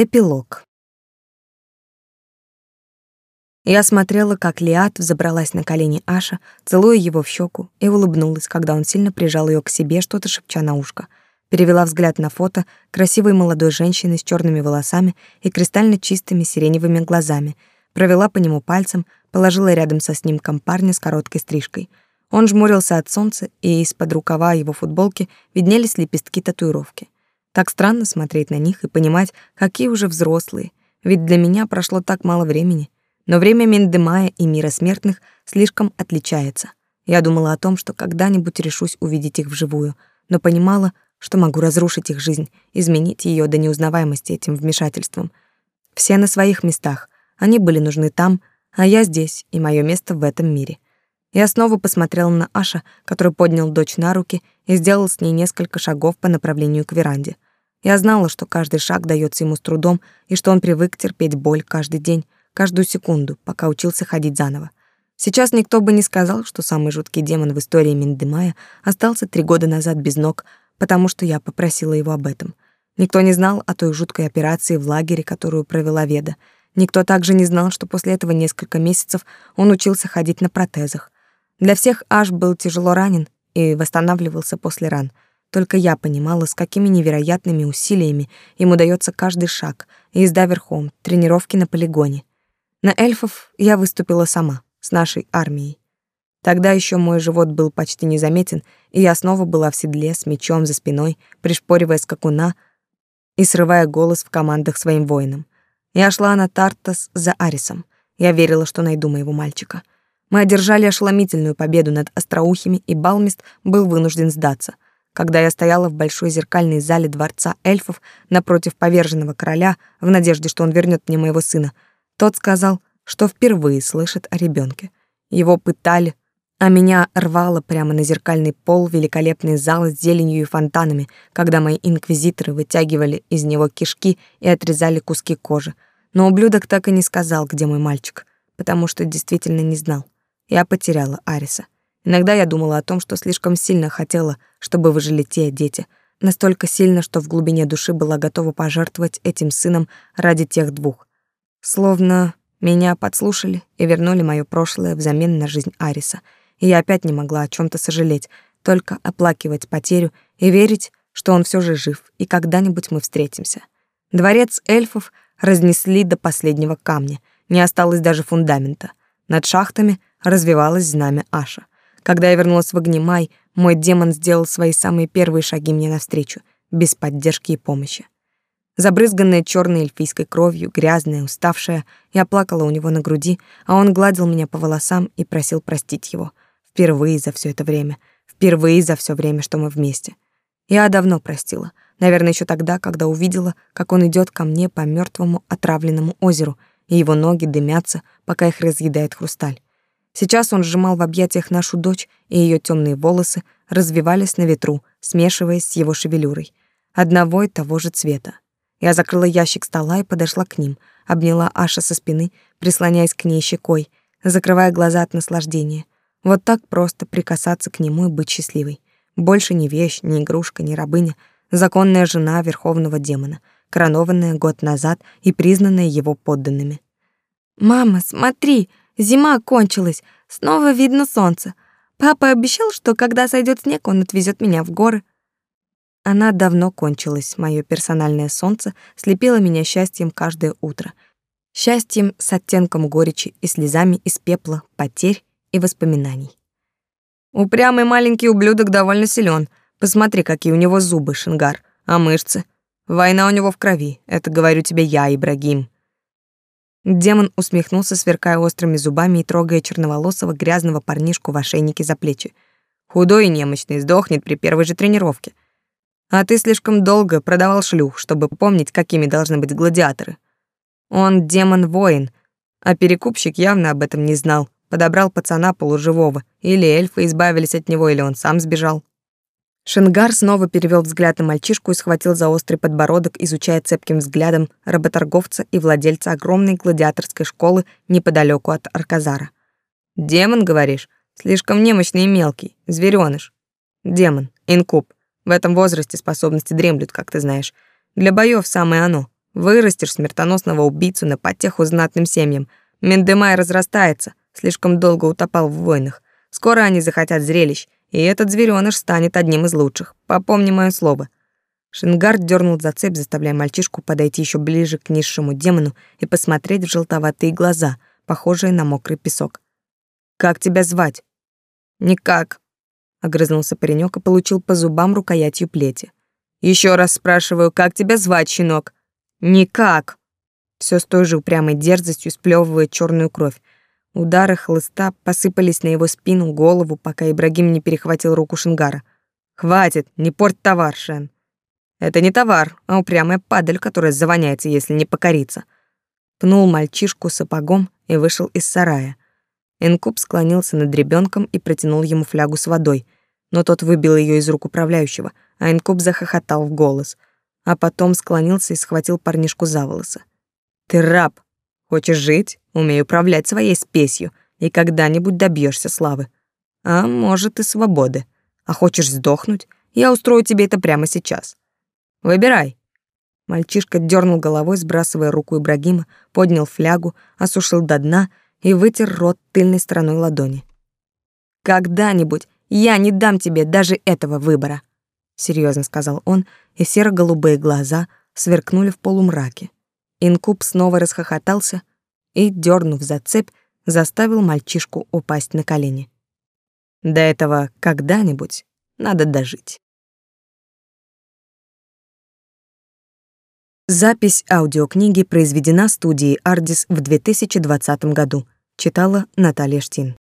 Эпилог. Я смотрела, как Лиат взобралась на колени Аша, целуя его в щеку, и улыбнулась, когда он сильно прижал ее к себе, что-то шепча на ушко. Перевела взгляд на фото красивой молодой женщины с черными волосами и кристально чистыми сиреневыми глазами, провела по нему пальцем, положила рядом со снимком парня с короткой стрижкой. Он жмурился от солнца, и из-под рукава его футболки виднелись лепестки татуировки. Так странно смотреть на них и понимать, какие уже взрослые, ведь для меня прошло так мало времени. Но время Миндемая и мира смертных слишком отличается. Я думала о том, что когда-нибудь решусь увидеть их вживую, но понимала, что могу разрушить их жизнь, изменить ее до неузнаваемости этим вмешательством. Все на своих местах, они были нужны там, а я здесь, и мое место в этом мире. Я снова посмотрела на Аша, который поднял дочь на руки и сделал с ней несколько шагов по направлению к веранде — я знала, что каждый шаг дается ему с трудом и что он привык терпеть боль каждый день, каждую секунду, пока учился ходить заново. Сейчас никто бы не сказал, что самый жуткий демон в истории Миндемая остался три года назад без ног, потому что я попросила его об этом. Никто не знал о той жуткой операции в лагере, которую провела Веда. Никто также не знал, что после этого несколько месяцев он учился ходить на протезах. Для всех Аш был тяжело ранен и восстанавливался после ран — только я понимала, с какими невероятными усилиями ему дается каждый шаг, езда верхом, тренировки на полигоне. На эльфов я выступила сама, с нашей армией. Тогда еще мой живот был почти незаметен, и я снова была в седле с мечом за спиной, пришпоривая скакуна и срывая голос в командах своим воинам. Я шла на Тартас за Арисом. Я верила, что найду моего мальчика. Мы одержали ошеломительную победу над остроухими, и Балмист был вынужден сдаться — когда я стояла в большой зеркальной зале дворца эльфов напротив поверженного короля в надежде, что он вернет мне моего сына. Тот сказал, что впервые слышит о ребенке. Его пытали, а меня рвало прямо на зеркальный пол великолепный зал с зеленью и фонтанами, когда мои инквизиторы вытягивали из него кишки и отрезали куски кожи. Но ублюдок так и не сказал, где мой мальчик, потому что действительно не знал. Я потеряла Ариса. Иногда я думала о том, что слишком сильно хотела, чтобы выжили те дети, настолько сильно, что в глубине души была готова пожертвовать этим сыном ради тех двух. Словно меня подслушали и вернули моё прошлое взамен на жизнь Ариса, и я опять не могла о чем то сожалеть, только оплакивать потерю и верить, что он все же жив, и когда-нибудь мы встретимся. Дворец эльфов разнесли до последнего камня, не осталось даже фундамента. Над шахтами развивалось знамя Аша — когда я вернулась в Огнемай, мой демон сделал свои самые первые шаги мне навстречу, без поддержки и помощи. Забрызганная черной эльфийской кровью, грязная, уставшая, я плакала у него на груди, а он гладил меня по волосам и просил простить его. Впервые за все это время, впервые за все время, что мы вместе. Я давно простила, наверное, еще тогда, когда увидела, как он идет ко мне по мертвому отравленному озеру, и его ноги дымятся, пока их разъедает хрусталь. Сейчас он сжимал в объятиях нашу дочь, и ее темные волосы развивались на ветру, смешиваясь с его шевелюрой, одного и того же цвета. Я закрыла ящик стола и подошла к ним, обняла Аша со спины, прислоняясь к ней щекой, закрывая глаза от наслаждения. Вот так просто прикасаться к нему и быть счастливой. Больше ни вещь, ни игрушка, ни рабыня, законная жена верховного демона, коронованная год назад и признанная его подданными. «Мама, смотри!» Зима кончилась, снова видно солнце. Папа обещал, что когда сойдет снег, он отвезет меня в горы. Она давно кончилась, мое персональное солнце слепило меня счастьем каждое утро. Счастьем с оттенком горечи и слезами из пепла, потерь и воспоминаний. Упрямый маленький ублюдок довольно силен. Посмотри, какие у него зубы, Шингар, а мышцы. Война у него в крови, это говорю тебе я, Ибрагим. Демон усмехнулся, сверкая острыми зубами и трогая черноволосого грязного парнишку в ошейнике за плечи. Худой и немощный сдохнет при первой же тренировке. А ты слишком долго продавал шлюх, чтобы помнить, какими должны быть гладиаторы. Он демон-воин, а перекупщик явно об этом не знал. Подобрал пацана полуживого. Или эльфы избавились от него, или он сам сбежал. Шингар снова перевел взгляд на мальчишку и схватил за острый подбородок, изучая цепким взглядом работорговца и владельца огромной гладиаторской школы неподалеку от Арказара. «Демон, говоришь? Слишком немощный и мелкий. Зверёныш. Демон. Инкуб. В этом возрасте способности дремлют, как ты знаешь. Для боев самое оно. Вырастешь смертоносного убийцу на потеху знатным семьям. Мендемай разрастается, слишком долго утопал в войнах. Скоро они захотят зрелищ, и этот зверёныш станет одним из лучших. Попомни моё слово. Шингард дернул за цепь, заставляя мальчишку подойти еще ближе к низшему демону и посмотреть в желтоватые глаза, похожие на мокрый песок. «Как тебя звать?» «Никак», — огрызнулся паренек и получил по зубам рукоятью плети. Еще раз спрашиваю, как тебя звать, щенок?» «Никак!» Все с той же упрямой дерзостью сплевывая черную кровь. Удары хлыста посыпались на его спину, голову, пока Ибрагим не перехватил руку Шингара. «Хватит, не порть товар, Шен!» «Это не товар, а упрямая падаль, которая завоняется, если не покорится!» Пнул мальчишку сапогом и вышел из сарая. Инкуб склонился над ребенком и протянул ему флягу с водой, но тот выбил ее из рук управляющего, а Инкуб захохотал в голос — а потом склонился и схватил парнишку за волосы. «Ты раб. Хочешь жить? Умей управлять своей спесью, и когда-нибудь добьешься славы. А может, и свободы. А хочешь сдохнуть? Я устрою тебе это прямо сейчас. Выбирай». Мальчишка дернул головой, сбрасывая руку Ибрагима, поднял флягу, осушил до дна и вытер рот тыльной стороной ладони. «Когда-нибудь я не дам тебе даже этого выбора», — серьезно сказал он и серо-голубые глаза сверкнули в полумраке. Инкуб снова расхохотался и, дернув за цепь, заставил мальчишку упасть на колени. До этого когда-нибудь надо дожить. Запись аудиокниги произведена студией Ardis в 2020 году. Читала Наталья Штин.